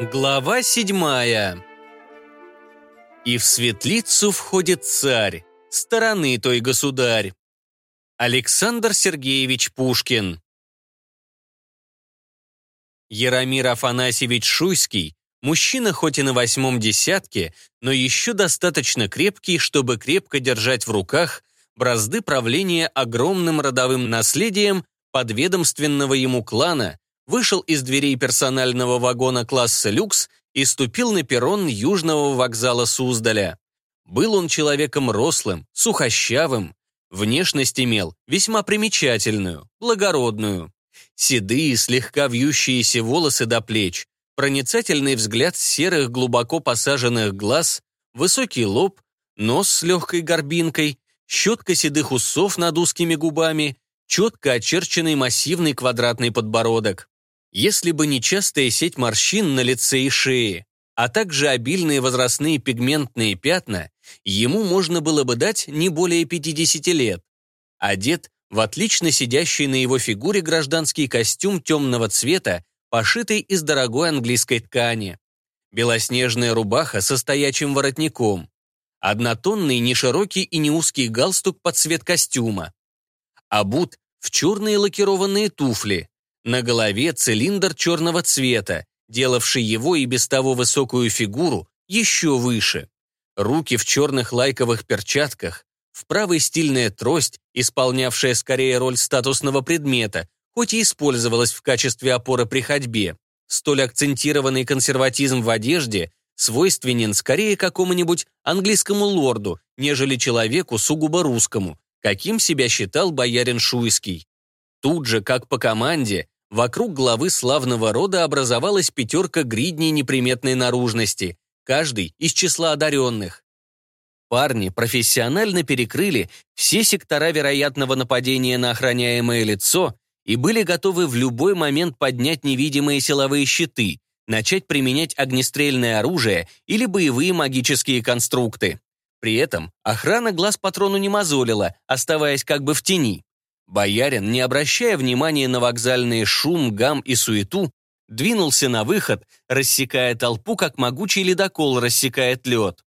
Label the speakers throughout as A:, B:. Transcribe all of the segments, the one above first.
A: Глава седьмая И в светлицу входит царь, стороны той государь. Александр Сергеевич Пушкин Яромир Афанасьевич Шуйский, мужчина хоть и на восьмом десятке, но еще достаточно крепкий, чтобы крепко держать в руках бразды правления огромным родовым наследием подведомственного ему клана, вышел из дверей персонального вагона класса «Люкс» и ступил на перрон южного вокзала Суздаля. Был он человеком рослым, сухощавым, внешность имел весьма примечательную, благородную. Седые, слегка вьющиеся волосы до плеч, проницательный взгляд серых глубоко посаженных глаз, высокий лоб, нос с легкой горбинкой, щетка седых усов над узкими губами, четко очерченный массивный квадратный подбородок. Если бы не частая сеть морщин на лице и шее, а также обильные возрастные пигментные пятна, ему можно было бы дать не более 50 лет. Одет в отлично сидящий на его фигуре гражданский костюм темного цвета, пошитый из дорогой английской ткани. Белоснежная рубаха со стоячим воротником. Однотонный, неширокий и не узкий галстук под цвет костюма. Обут в черные лакированные туфли, на голове цилиндр черного цвета, делавший его и без того высокую фигуру еще выше. Руки в черных лайковых перчатках, в правой стильная трость, исполнявшая скорее роль статусного предмета, хоть и использовалась в качестве опоры при ходьбе. Столь акцентированный консерватизм в одежде свойственен скорее какому-нибудь английскому лорду, нежели человеку сугубо русскому, каким себя считал боярин Шуйский. Тут же, как по команде, Вокруг главы славного рода образовалась пятерка гридней неприметной наружности, каждый из числа одаренных. Парни профессионально перекрыли все сектора вероятного нападения на охраняемое лицо и были готовы в любой момент поднять невидимые силовые щиты, начать применять огнестрельное оружие или боевые магические конструкты. При этом охрана глаз патрону не мозолила, оставаясь как бы в тени. Боярин, не обращая внимания на вокзальный шум, гам и суету, двинулся на выход, рассекая толпу, как могучий ледокол рассекает лед.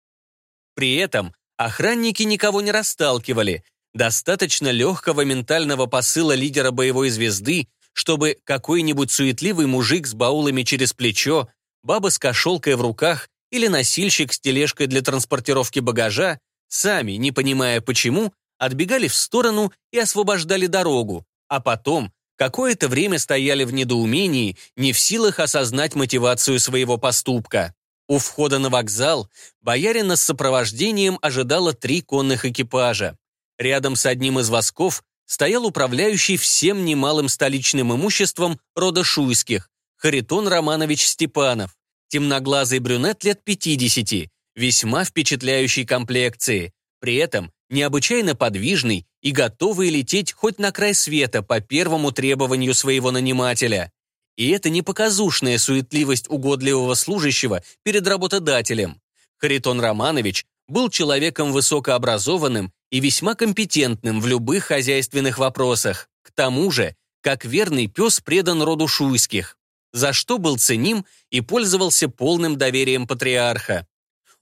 A: При этом охранники никого не расталкивали, достаточно легкого ментального посыла лидера боевой звезды, чтобы какой-нибудь суетливый мужик с баулами через плечо, баба с кошелкой в руках или носильщик с тележкой для транспортировки багажа, сами, не понимая почему, отбегали в сторону и освобождали дорогу, а потом какое-то время стояли в недоумении, не в силах осознать мотивацию своего поступка. У входа на вокзал боярина с сопровождением ожидало три конных экипажа. Рядом с одним из восков стоял управляющий всем немалым столичным имуществом рода Шуйских, Харитон Романович Степанов, темноглазый брюнет лет 50, весьма впечатляющей комплекции. При этом необычайно подвижный и готовый лететь хоть на край света по первому требованию своего нанимателя. И это не показушная суетливость угодливого служащего перед работодателем. Харитон Романович был человеком высокообразованным и весьма компетентным в любых хозяйственных вопросах. К тому же, как верный пес предан роду шуйских, за что был ценим и пользовался полным доверием патриарха.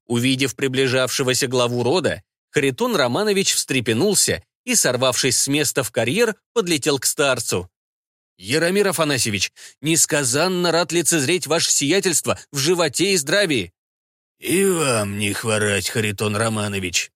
A: Увидев приближавшегося главу рода, Харитон Романович встрепенулся и, сорвавшись с места в карьер, подлетел к старцу. «Яромир Афанасьевич, несказанно рад лицезреть ваше сиятельство в животе и здравии».
B: «И вам не хворать, Харитон Романович».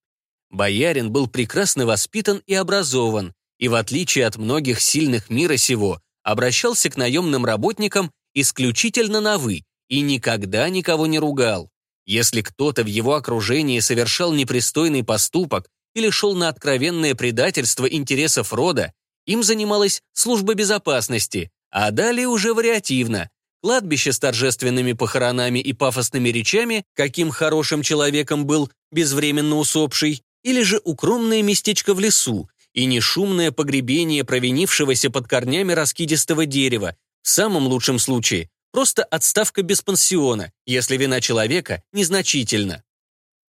A: Боярин был прекрасно воспитан и образован, и, в отличие от многих сильных мира сего, обращался к наемным работникам исключительно на «вы» и никогда никого не ругал. Если кто-то в его окружении совершал непристойный поступок или шел на откровенное предательство интересов рода, им занималась служба безопасности, а далее уже вариативно. Кладбище с торжественными похоронами и пафосными речами, каким хорошим человеком был безвременно усопший, или же укромное местечко в лесу и нешумное погребение провинившегося под корнями раскидистого дерева, в самом лучшем случае Просто отставка без пансиона, если вина человека незначительна.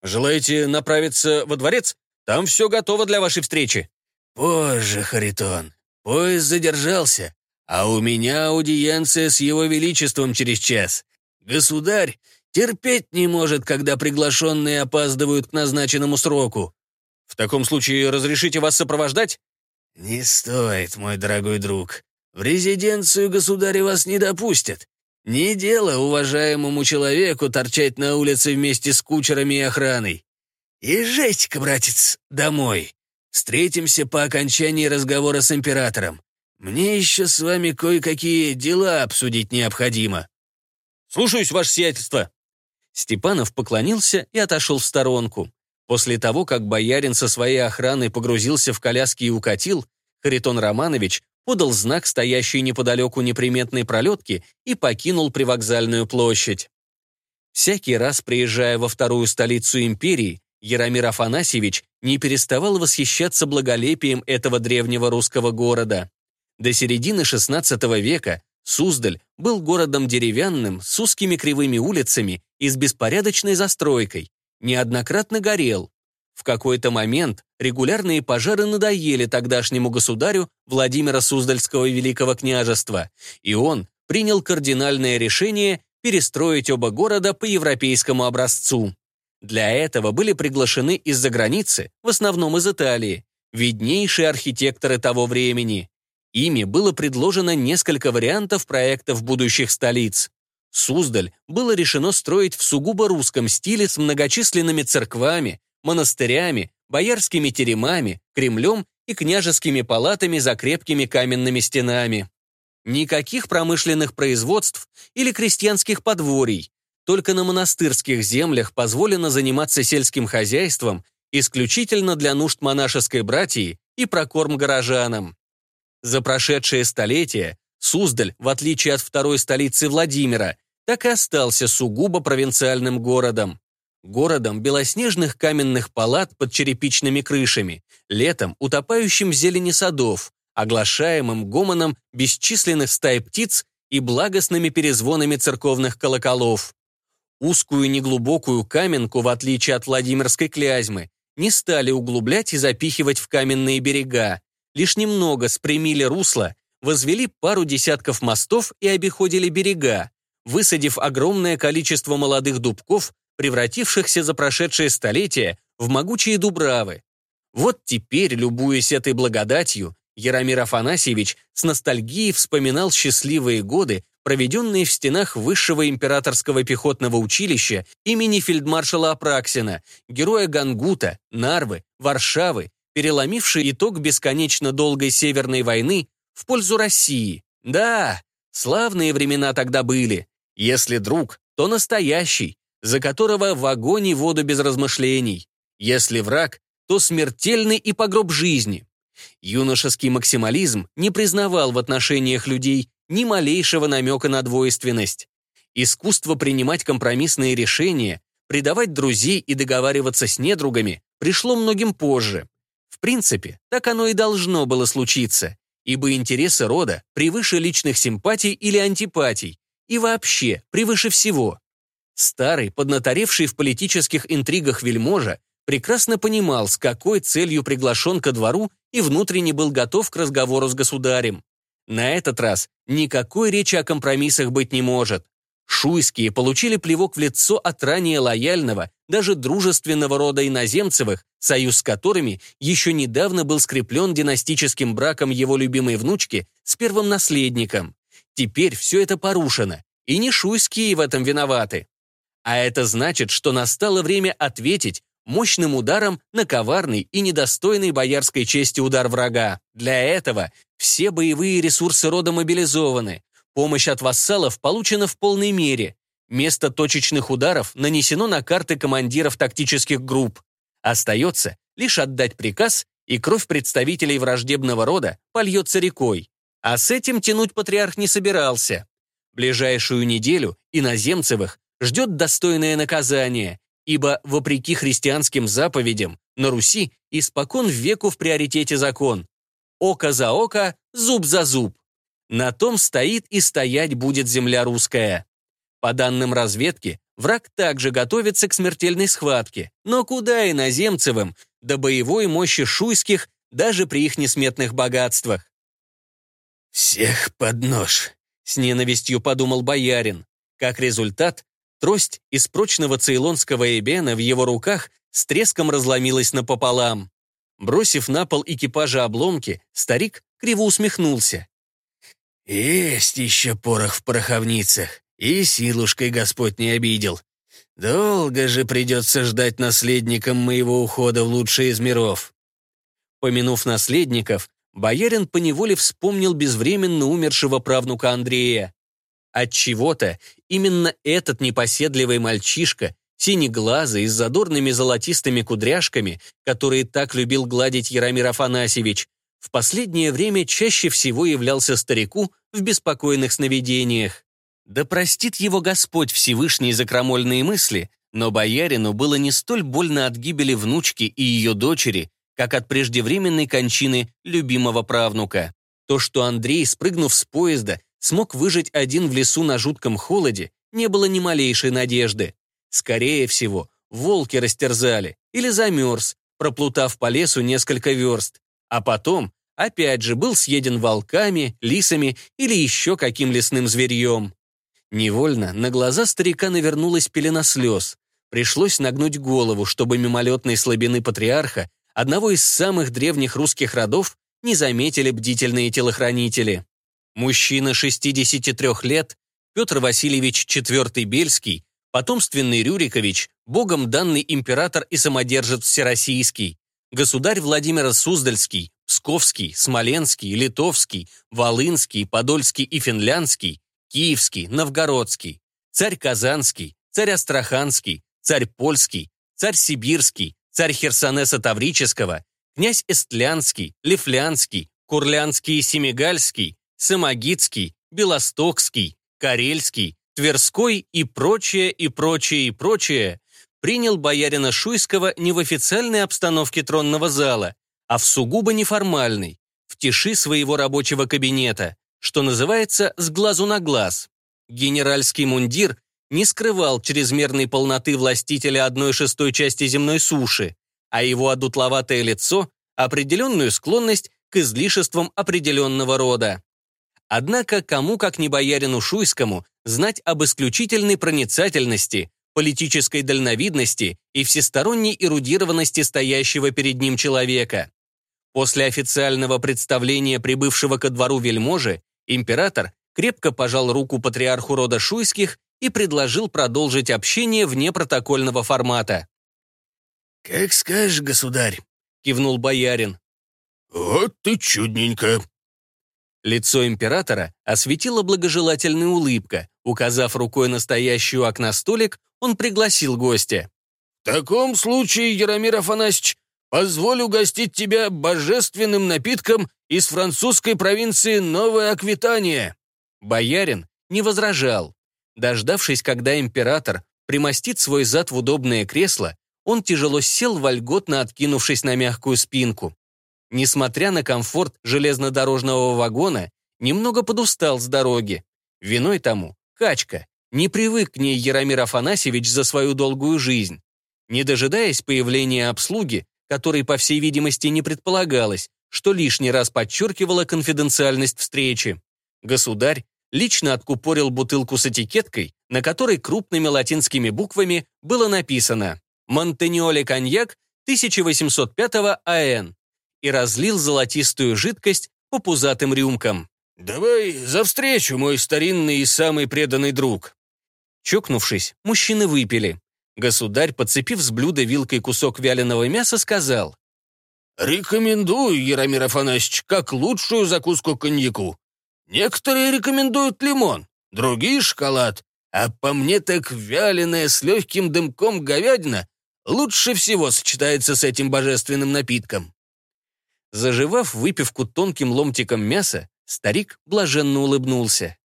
A: Желаете направиться во дворец? Там все готово для вашей встречи.
B: Позже, Харитон. Поезд задержался, а у меня аудиенция с его величеством через час. Государь терпеть не может, когда приглашенные опаздывают к назначенному сроку».
A: «В таком случае разрешите вас сопровождать?»
B: «Не стоит, мой дорогой друг. В резиденцию государя вас не допустят. Не дело уважаемому человеку торчать на улице вместе с кучерами и охраной. Езжайте-ка, братец, домой. Встретимся по окончании разговора с императором. Мне еще с вами кое-какие дела обсудить необходимо».
A: «Слушаюсь, ваше сиятельство». Степанов поклонился и отошел в сторонку. После того, как боярин со своей охраной погрузился в коляски и укатил, Харитон Романович подал знак стоящей неподалеку неприметной пролетки и покинул привокзальную площадь. Всякий раз, приезжая во вторую столицу империи, Яромир Афанасьевич не переставал восхищаться благолепием этого древнего русского города. До середины XVI века Суздаль был городом деревянным, с узкими кривыми улицами и с беспорядочной застройкой, неоднократно горел. В какой-то момент регулярные пожары надоели тогдашнему государю Владимира Суздальского Великого княжества, и он принял кардинальное решение перестроить оба города по европейскому образцу. Для этого были приглашены из-за границы, в основном из Италии, виднейшие архитекторы того времени. Ими было предложено несколько вариантов проектов будущих столиц. Суздаль было решено строить в сугубо русском стиле с многочисленными церквами, монастырями, боярскими теремами, Кремлем и княжескими палатами за крепкими каменными стенами. Никаких промышленных производств или крестьянских подворий, только на монастырских землях позволено заниматься сельским хозяйством исключительно для нужд монашеской братьи и прокорм горожанам. За прошедшие столетия Суздаль, в отличие от второй столицы Владимира, так и остался сугубо провинциальным городом. Городом белоснежных каменных палат под черепичными крышами, летом утопающим в зелени садов, оглашаемым гомоном бесчисленных стай птиц и благостными перезвонами церковных колоколов. Узкую неглубокую каменку, в отличие от Владимирской клязьмы, не стали углублять и запихивать в каменные берега. Лишь немного спрямили русло, возвели пару десятков мостов и обиходили берега, высадив огромное количество молодых дубков, превратившихся за прошедшие столетия в могучие дубравы. Вот теперь, любуясь этой благодатью, Яромир Афанасьевич с ностальгией вспоминал счастливые годы, проведенные в стенах Высшего императорского пехотного училища имени фельдмаршала Апраксина, героя Гангута, Нарвы, Варшавы, переломивший итог бесконечно долгой Северной войны в пользу России. Да, славные времена тогда были. Если друг, то настоящий, за которого в огонь и воду без размышлений. Если враг, то смертельный и погроб жизни. Юношеский максимализм не признавал в отношениях людей ни малейшего намека на двойственность. Искусство принимать компромиссные решения, предавать друзей и договариваться с недругами пришло многим позже. В принципе, так оно и должно было случиться, ибо интересы рода превыше личных симпатий или антипатий, и вообще превыше всего. Старый, поднаторевший в политических интригах вельможа, прекрасно понимал, с какой целью приглашен ко двору и внутренне был готов к разговору с государем. На этот раз никакой речи о компромиссах быть не может. Шуйские получили плевок в лицо от ранее лояльного, даже дружественного рода иноземцевых, союз с которыми еще недавно был скреплен династическим браком его любимой внучки с первым наследником. Теперь все это порушено, и не шуйские в этом виноваты. А это значит, что настало время ответить мощным ударом на коварный и недостойный боярской чести удар врага. Для этого все боевые ресурсы рода мобилизованы, помощь от вассалов получена в полной мере, место точечных ударов нанесено на карты командиров тактических групп. Остается лишь отдать приказ, и кровь представителей враждебного рода польется рекой. А с этим тянуть патриарх не собирался. Ближайшую неделю иноземцевых ждет достойное наказание, ибо, вопреки христианским заповедям, на Руси испокон веку в приоритете закон. Око за око, зуб за зуб. На том стоит и стоять будет земля русская. По данным разведки, враг также готовится к смертельной схватке. Но куда иноземцевым, до боевой мощи шуйских, даже при их несметных богатствах?
B: «Всех под нож», —
A: с ненавистью подумал боярин. Как результат, трость из прочного цейлонского эбена в его руках с треском разломилась напополам. Бросив на пол экипажа обломки, старик криво усмехнулся.
B: «Есть еще порох в пороховницах, и силушкой Господь не обидел. Долго же придется ждать наследникам моего ухода в лучшие из миров».
A: Помянув наследников, боярин поневоле вспомнил безвременно умершего правнука Андрея. От чего то именно этот непоседливый мальчишка синеглазый, с задорными золотистыми кудряшками, которые так любил гладить Яромир Афанасьевич, в последнее время чаще всего являлся старику в беспокойных сновидениях. Да простит его Господь Всевышний за крамольные мысли, но боярину было не столь больно от гибели внучки и ее дочери, как от преждевременной кончины любимого правнука. То, что Андрей, спрыгнув с поезда, смог выжить один в лесу на жутком холоде, не было ни малейшей надежды. Скорее всего, волки растерзали или замерз, проплутав по лесу несколько верст, а потом опять же был съеден волками, лисами или еще каким лесным зверьем. Невольно на глаза старика навернулась пелена слез. Пришлось нагнуть голову, чтобы мимолетной слабины патриарха, одного из самых древних русских родов, не заметили бдительные телохранители. Мужчина 63 лет, Петр Васильевич IV Бельский, потомственный Рюрикович, богом данный император и самодержец Всероссийский, государь Владимир Суздальский, Псковский, Смоленский, Литовский, Волынский, Подольский и Финляндский, Киевский, Новгородский, царь Казанский, царь Астраханский, царь Польский, царь Сибирский, царь Херсонеса Таврического, князь Эстлянский, Лифлянский, Курлянский и Семигальский, Самогитский, Белостокский, Карельский, Тверской и прочее, и прочее, и прочее, принял боярина Шуйского не в официальной обстановке тронного зала, а в сугубо неформальной, в тиши своего рабочего кабинета, что называется «с глазу на глаз». Генеральский мундир не скрывал чрезмерной полноты властителя одной шестой части земной суши, а его одутловатое лицо – определенную склонность к излишествам определенного рода. Однако кому, как не боярину Шуйскому, знать об исключительной проницательности, политической дальновидности и всесторонней эрудированности стоящего перед ним человека. После официального представления прибывшего ко двору вельможи, император крепко пожал руку патриарху рода Шуйских и предложил продолжить общение вне протокольного формата.
B: «Как скажешь, государь», — кивнул боярин.
C: «Вот ты чудненько»,
A: Лицо императора осветила благожелательная улыбка. Указав рукой настоящую окна столик, он пригласил гостя.
C: «В таком случае, Яромир Афанасьевич, позволю угостить тебя божественным напитком из французской провинции Новая Аквитания».
A: Боярин не возражал. Дождавшись, когда император примостит свой зад в удобное кресло, он тяжело сел, вольготно откинувшись на мягкую спинку несмотря на комфорт железнодорожного вагона, немного подустал с дороги. Виной тому – качка. Не привык к ней Яромир Афанасьевич за свою долгую жизнь. Не дожидаясь появления обслуги, которой, по всей видимости, не предполагалось, что лишний раз подчеркивала конфиденциальность встречи. Государь лично откупорил бутылку с этикеткой, на которой крупными латинскими буквами было написано «Монтеньоле коньяк 1805 АН» и разлил золотистую жидкость по пузатым рюмкам.
C: «Давай за встречу, мой старинный и самый преданный друг».
A: Чокнувшись, мужчины выпили. Государь, подцепив с блюда вилкой кусок вяленого мяса, сказал.
C: «Рекомендую, Яромир Афанасьевич, как лучшую закуску коньяку. Некоторые рекомендуют лимон, другие — шоколад, а по мне так вяленая с легким дымком говядина лучше всего сочетается с этим божественным напитком».
A: Заживав выпивку тонким ломтиком мяса, старик блаженно улыбнулся.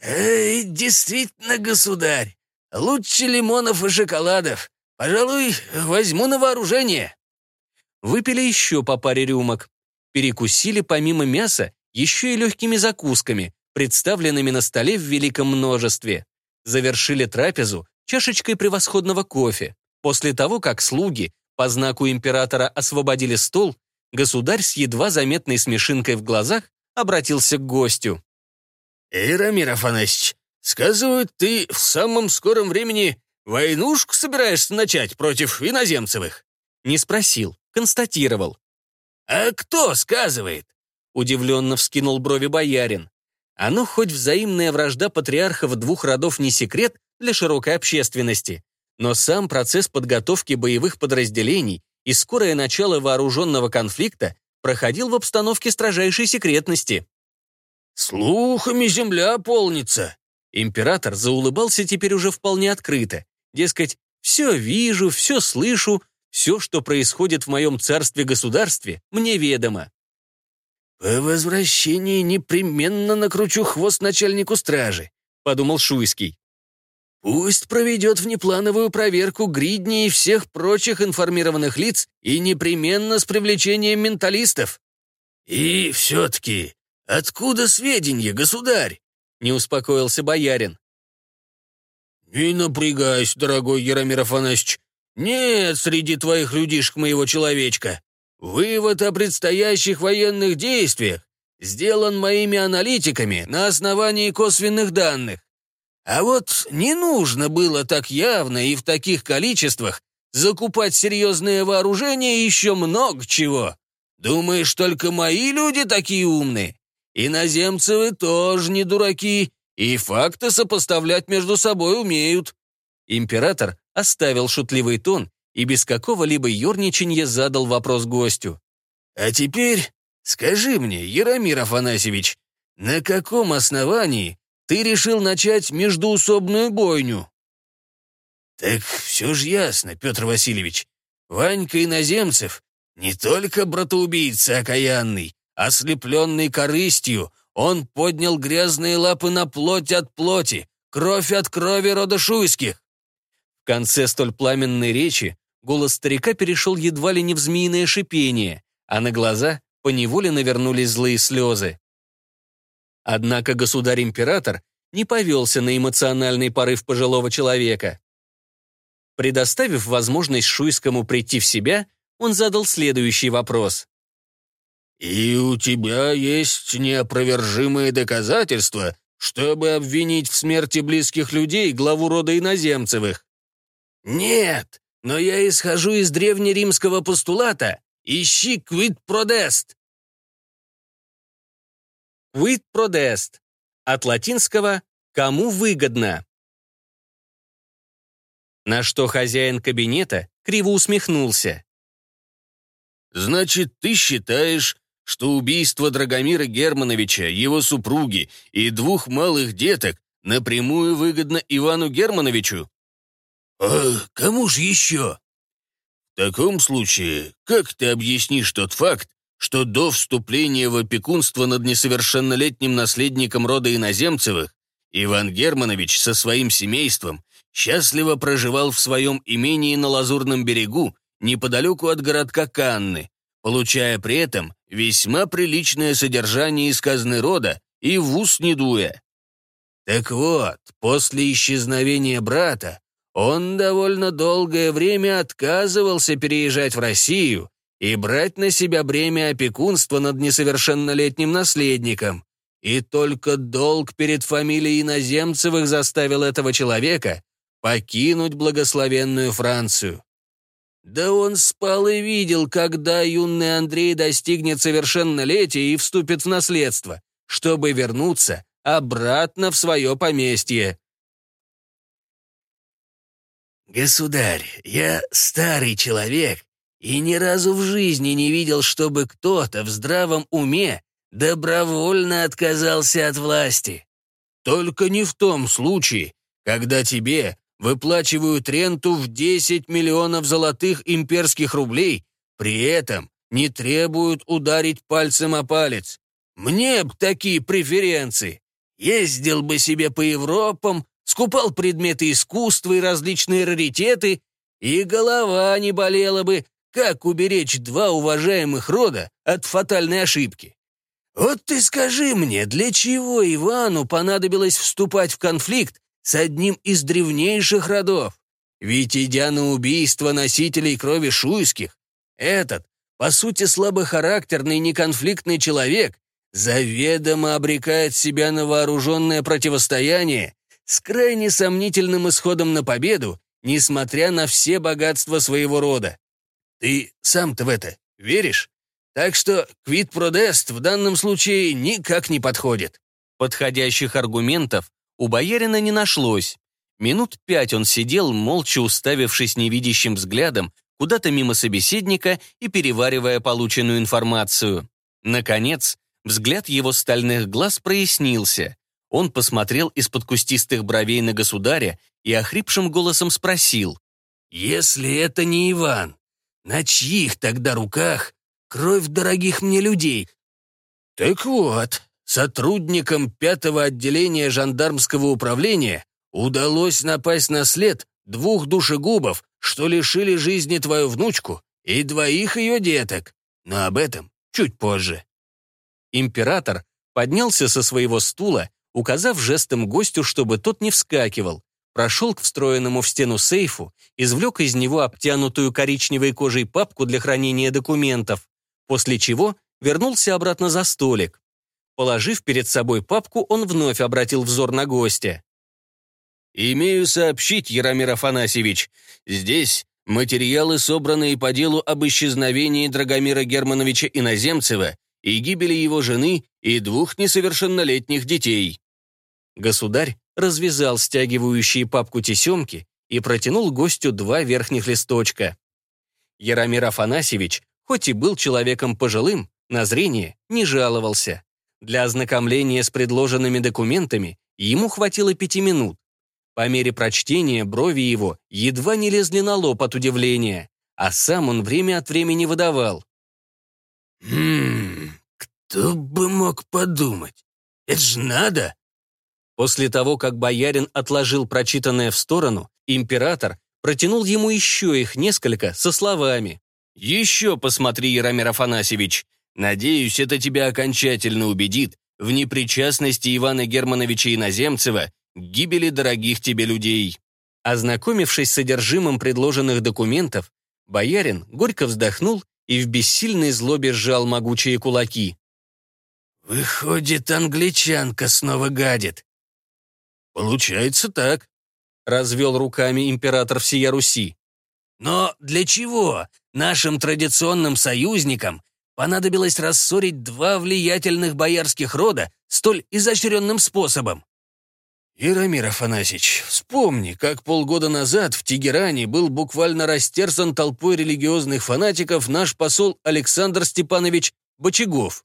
B: «Эй, действительно, государь, лучше лимонов и шоколадов. Пожалуй, возьму на вооружение».
A: Выпили еще по паре рюмок. Перекусили помимо мяса еще и легкими закусками, представленными на столе в великом множестве. Завершили трапезу чашечкой превосходного кофе. После того, как слуги по знаку императора освободили стол, Государь с едва заметной смешинкой в глазах обратился к гостю.
B: «Ирамир Афанасьевич,
C: Сказывают, ты в самом скором времени войнушку собираешься начать против иноземцевых?»
A: Не спросил, констатировал.
C: «А кто сказывает?»
A: Удивленно вскинул брови боярин. Оно хоть взаимная вражда патриархов двух родов не секрет для широкой общественности, но сам процесс подготовки боевых подразделений и скорое начало вооруженного конфликта проходил в обстановке строжайшей секретности.
C: «Слухами земля полнится!»
A: Император заулыбался теперь уже вполне открыто. Дескать, все вижу, все слышу, все, что происходит в моем царстве-государстве, мне ведомо.
C: «По возвращении непременно накручу хвост начальнику стражи», — подумал Шуйский. «Пусть проведет внеплановую проверку гридни и всех прочих информированных лиц и непременно с привлечением менталистов». «И все-таки, откуда сведения, государь?» — не успокоился боярин. «Не напрягайся, дорогой Яромир Афанасьевич. Нет среди твоих людишек моего человечка. Вывод о предстоящих военных действиях сделан моими аналитиками на основании косвенных данных. А вот не нужно было так явно и в таких количествах закупать серьезное вооружение и еще много чего. Думаешь, только мои люди такие умные? Иноземцы вы тоже не дураки, и факты сопоставлять между собой умеют».
A: Император оставил шутливый тон и без какого-либо ерничанья задал вопрос гостю.
C: «А теперь скажи мне, Яромир Афанасьевич, на каком основании ты решил начать междуусобную бойню?» «Так все же ясно, Петр Васильевич. Ванька Иноземцев не только братоубийца окаянный, ослепленный корыстью, он поднял грязные лапы на плоть от плоти, кровь от крови рода шуйских.
A: В конце столь пламенной речи голос старика перешел едва ли не в змеиное шипение, а на глаза поневоле навернулись злые слезы. Однако государь-император не повелся на эмоциональный порыв пожилого человека. Предоставив возможность Шуйскому прийти в себя, он задал следующий вопрос.
C: «И у тебя есть неопровержимые доказательства, чтобы обвинить в смерти близких людей главу рода иноземцевых?» «Нет, но я исхожу из древнеримского постулата «Ищи квит продест».
A: Quid продест. От латинского «кому выгодно». На что хозяин кабинета криво усмехнулся.
C: «Значит, ты считаешь, что убийство Драгомира Германовича, его супруги и двух малых деток напрямую выгодно Ивану Германовичу?» «А кому же еще?» «В таком случае, как ты объяснишь тот факт, что до вступления в опекунство над несовершеннолетним наследником рода иноземцевых Иван Германович со своим семейством счастливо проживал в своем имении на Лазурном берегу, неподалеку от городка Канны, получая при этом весьма приличное содержание из казны рода и в ус не дуя. Так вот, после исчезновения брата он довольно долгое время отказывался переезжать в Россию и брать на себя бремя опекунства над несовершеннолетним наследником. И только долг перед фамилией иноземцевых заставил этого человека покинуть благословенную Францию. Да он спал и видел, когда юный Андрей достигнет совершеннолетия и вступит в наследство, чтобы вернуться обратно в свое поместье. «Государь, я старый человек и ни разу в жизни не видел, чтобы кто-то в здравом уме добровольно отказался от власти. Только не в том случае, когда тебе выплачивают ренту в 10 миллионов золотых имперских рублей, при этом не требуют ударить пальцем о палец. Мне б такие преференции. Ездил бы себе по Европам, скупал предметы искусства и различные раритеты, и голова не болела бы, как уберечь два уважаемых рода от фатальной ошибки. Вот ты скажи мне, для чего Ивану понадобилось вступать в конфликт с одним из древнейших родов? Ведь, идя на убийство носителей крови шуйских, этот, по сути, слабохарактерный неконфликтный человек заведомо обрекает себя на вооруженное противостояние
B: с крайне сомнительным исходом на победу, несмотря на все богатства своего рода. Ты сам-то в это веришь? Так что квит продест в данном случае никак не подходит.
A: Подходящих аргументов у боярина не нашлось. Минут пять он сидел, молча уставившись невидящим взглядом куда-то мимо собеседника и переваривая полученную информацию. Наконец, взгляд его стальных глаз прояснился. Он посмотрел из-под кустистых бровей на государя и охрипшим голосом спросил.
B: «Если это не Иван, на чьих тогда руках кровь дорогих мне людей?» «Так вот, сотрудникам пятого отделения жандармского управления удалось напасть на след двух душегубов, что лишили жизни твою внучку и двоих ее деток. Но об этом чуть позже».
A: Император поднялся со своего стула указав жестом гостю, чтобы тот не вскакивал, прошел к встроенному в стену сейфу, извлек из него обтянутую коричневой кожей папку для хранения документов, после чего вернулся обратно за столик. Положив перед собой папку, он вновь обратил взор на гостя. «Имею сообщить, Яромир Афанасьевич, здесь материалы, собранные по делу об исчезновении Драгомира Германовича Иноземцева и гибели его жены и двух несовершеннолетних детей. Государь развязал стягивающие папку тесемки и протянул гостю два верхних листочка. Яромир Афанасьевич, хоть и был человеком пожилым, на зрение не жаловался. Для ознакомления с предложенными документами ему хватило пяти минут. По мере прочтения брови его едва не лезли на лоб от удивления, а сам он время от времени выдавал.
B: «Хм, кто бы мог подумать? Это ж надо!»
A: После того, как боярин отложил прочитанное в сторону, император протянул ему еще их несколько со словами. «Еще посмотри, Яромир Афанасьевич. Надеюсь, это тебя окончательно убедит в непричастности Ивана Германовича Иноземцева к гибели дорогих тебе людей». Ознакомившись с содержимым предложенных документов, боярин горько вздохнул и в бессильной злобе сжал могучие кулаки.
B: «Выходит, англичанка снова гадит.
A: «Получается так», — развел руками император всея Руси.
B: «Но для чего нашим традиционным союзникам понадобилось рассорить два влиятельных боярских рода столь изощренным способом?»
C: «Яромир Афанасьевич, вспомни, как полгода назад в Тегеране был буквально растерзан толпой религиозных фанатиков наш посол Александр Степанович Бочагов.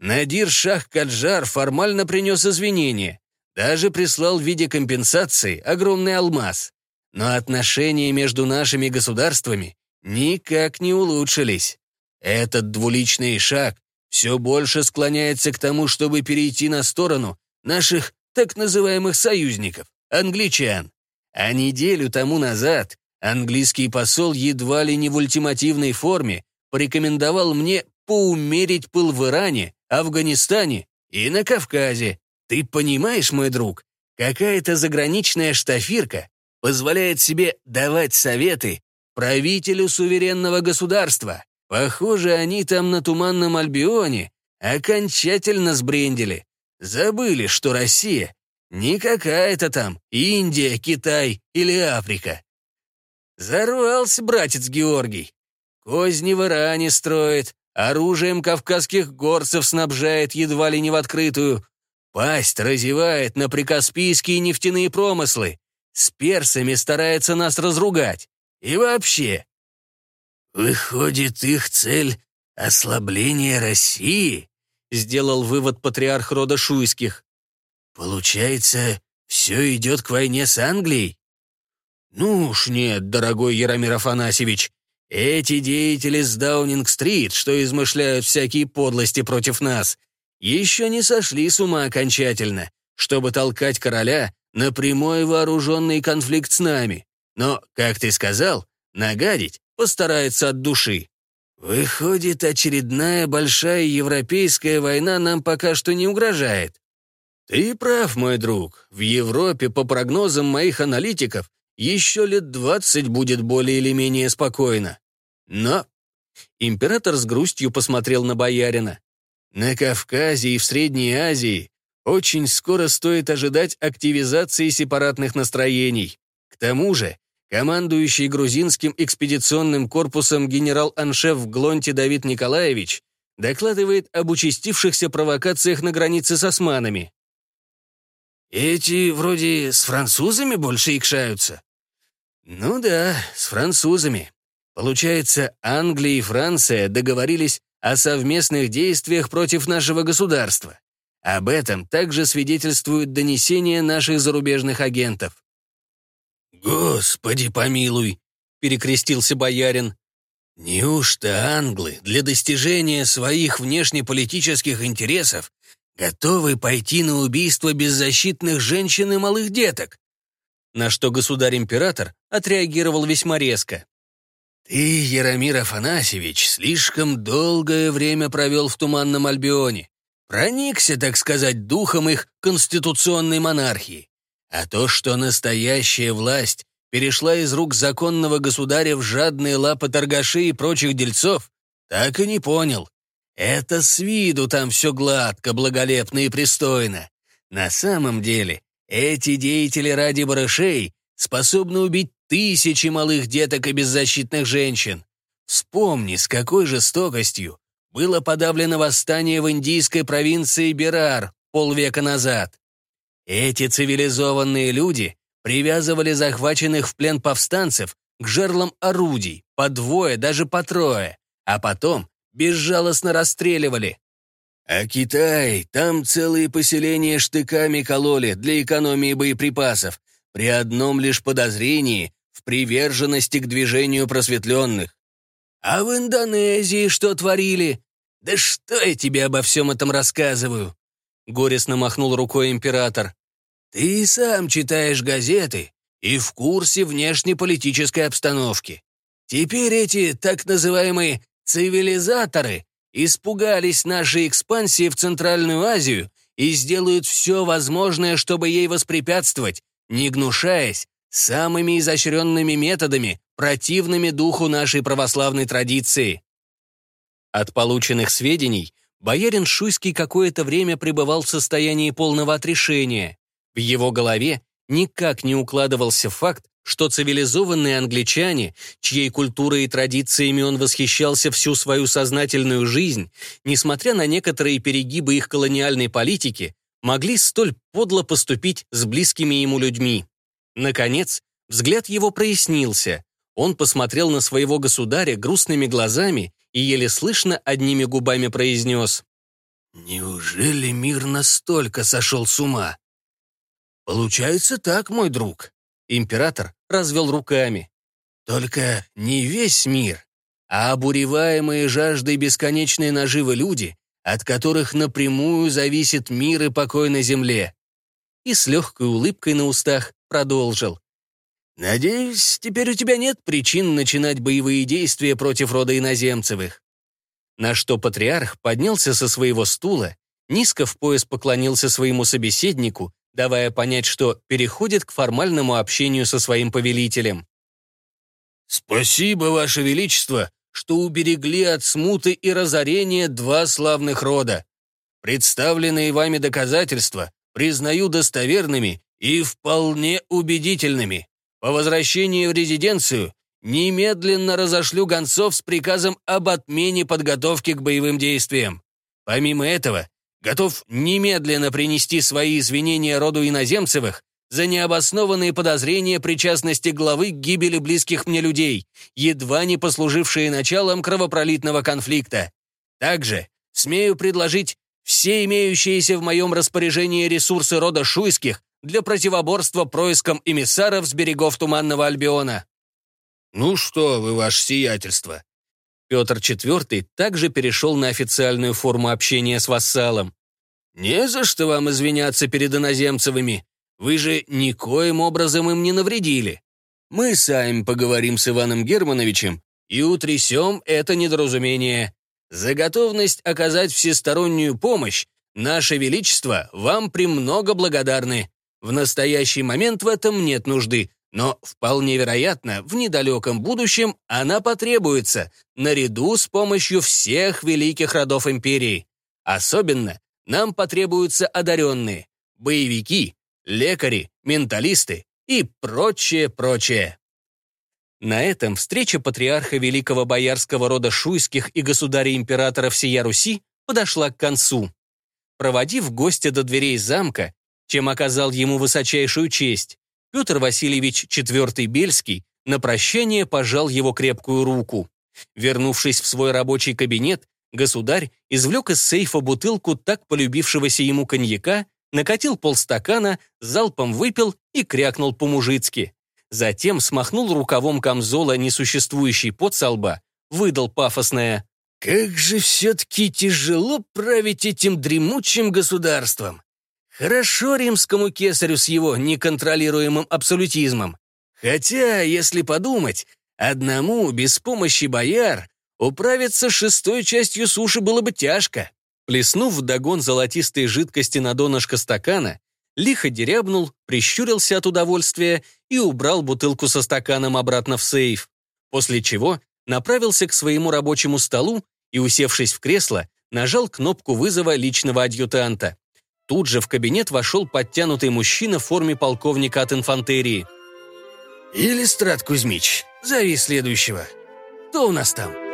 C: Надир Шах Каджар формально принес извинения, даже прислал в виде компенсации огромный алмаз. Но отношения между нашими государствами никак не улучшились. Этот двуличный шаг все больше склоняется к тому, чтобы перейти на сторону наших так называемых союзников, англичан. А неделю тому назад английский посол едва ли не в ультимативной форме порекомендовал мне поумерить пыл в Иране, Афганистане и на Кавказе, ты понимаешь, мой друг, какая-то заграничная штафирка позволяет себе давать советы правителю суверенного государства. Похоже, они там на Туманном Альбионе окончательно сбрендили. Забыли, что Россия не какая-то там Индия, Китай или Африка. Зарвался братец Георгий. Козни в Иране строит, оружием кавказских горцев снабжает едва ли не в открытую, Пасть разевает на прикаспийские нефтяные промыслы. С персами старается нас разругать. И вообще.
B: Выходит, их цель — ослабление России?
A: Сделал вывод патриарх рода Шуйских.
B: Получается, все идет к войне с Англией?
C: Ну уж нет, дорогой Яромир Афанасьевич. Эти деятели с Даунинг-стрит, что измышляют всякие подлости против нас, еще не сошли с ума окончательно, чтобы толкать короля на прямой вооруженный конфликт с нами. Но, как ты сказал, нагадить постарается от души.
B: Выходит, очередная большая европейская война нам пока что не угрожает.
C: Ты прав, мой друг. В Европе, по прогнозам моих аналитиков, еще лет двадцать будет более или менее спокойно. Но... Император с грустью посмотрел на боярина. На Кавказе и в Средней Азии
A: Очень скоро стоит ожидать активизации сепаратных настроений. К тому же, командующий грузинским экспедиционным корпусом генерал-аншеф Глонти Давид Николаевич докладывает об участившихся провокациях на границе с османами.
B: «Эти вроде с французами больше икшаются?»
A: «Ну да, с французами. Получается, Англия и Франция договорились о совместных действиях против нашего государства. Об этом также свидетельствуют донесения наших зарубежных агентов.
B: «Господи помилуй!» — перекрестился боярин. «Неужто англы для достижения своих внешнеполитических интересов готовы пойти на убийство беззащитных женщин и малых деток?»
A: На что государь-император отреагировал весьма резко.
B: «Ты, Яромир Афанасьевич, слишком долгое время провел в Туманном Альбионе. Проникся, так сказать, духом их конституционной монархии. А то, что настоящая власть перешла из рук законного государя в жадные лапы торгашей и прочих дельцов, так и не понял. Это с виду там все гладко, благолепно и пристойно. На самом деле, эти деятели ради барышей способны убить тысячи малых деток и беззащитных женщин. Вспомни, с какой жестокостью было подавлено восстание в индийской провинции Бирар полвека назад. Эти цивилизованные люди привязывали захваченных в плен повстанцев к жерлам орудий, по двое, даже по трое, а потом безжалостно расстреливали. А Китай, там целые поселения штыками кололи для экономии боеприпасов, при одном лишь подозрении в приверженности к движению просветленных. А в Индонезии что творили? «Да что я тебе обо всем этом рассказываю?» Горестно махнул рукой император. «Ты сам читаешь газеты и в курсе внешнеполитической обстановки. Теперь эти так называемые «цивилизаторы» испугались нашей экспансии в Центральную Азию и сделают все возможное, чтобы ей воспрепятствовать, не гнушаясь самыми изощренными методами, противными духу нашей православной традиции. От полученных сведений боярин Шуйский какое-то время пребывал в состоянии полного отрешения. В его голове никак не укладывался факт, что цивилизованные англичане, чьей культурой и традициями он восхищался всю свою сознательную жизнь, несмотря на некоторые перегибы их колониальной политики, могли столь подло поступить с близкими ему людьми. Наконец, взгляд его прояснился. Он посмотрел на своего государя грустными глазами и еле слышно одними губами произнес «Неужели мир настолько сошел с ума?» «Получается так, мой друг». Император развел руками. «Только не весь мир, а обуреваемые жаждой бесконечной наживы люди, от которых напрямую зависит мир и покой на земле». И с легкой улыбкой на устах продолжил. «Надеюсь, теперь у тебя нет причин начинать боевые действия против рода иноземцевых». На что патриарх поднялся со своего стула, низко в пояс поклонился своему собеседнику, давая понять, что переходит к формальному общению со своим повелителем. «Спасибо, Ваше Величество, что уберегли от смуты и разорения два славных рода. Представленные вами доказательства признаю достоверными и вполне убедительными. По возвращении в резиденцию немедленно разошлю гонцов с приказом об отмене подготовки к боевым действиям. Помимо этого, готов немедленно принести свои извинения роду иноземцевых за необоснованные подозрения причастности главы к гибели близких мне людей, едва не послужившие началом кровопролитного конфликта. Также смею предложить все имеющиеся в моем распоряжении ресурсы рода Шуйских для противоборства проискам эмиссаров с берегов Туманного Альбиона. «Ну что вы, ваше сиятельство!» Петр IV также перешел на официальную форму общения с вассалом. «Не за что вам извиняться перед иноземцевыми. Вы же никоим образом им не навредили. Мы сами поговорим с Иваном Германовичем и утрясем это недоразумение. За готовность оказать всестороннюю помощь Наше Величество вам премного благодарны. В настоящий момент в этом нет нужды, но вполне вероятно, в недалеком будущем она потребуется, наряду с помощью всех великих родов империи. Особенно
A: нам потребуются одаренные, боевики, лекари, менталисты и прочее, прочее. На этом встреча патриарха великого боярского рода Шуйских и государя-императора всея Руси подошла к концу. Проводив гостя до дверей замка, чем оказал ему высочайшую честь, Петр Васильевич IV Бельский на прощание пожал его крепкую руку. Вернувшись в свой рабочий кабинет, государь извлек из сейфа бутылку так полюбившегося ему коньяка, накатил полстакана, залпом выпил и крякнул по-мужицки. Затем смахнул рукавом камзола несуществующий пот со лба, выдал пафосное
B: «Как же все-таки тяжело править этим дремучим государством! Хорошо римскому кесарю с его неконтролируемым абсолютизмом. Хотя, если подумать, одному без помощи бояр управиться шестой частью суши было бы тяжко».
A: Плеснув вдогон золотистой жидкости на донышко стакана, лихо дерябнул, прищурился от удовольствия и убрал бутылку со стаканом обратно в сейф, после чего направился к своему рабочему столу и, усевшись в кресло, нажал кнопку вызова личного адъютанта. Тут же в кабинет вошел подтянутый мужчина в форме полковника от инфантерии.
B: «Илистрат Кузьмич, зови следующего. Кто у нас там?»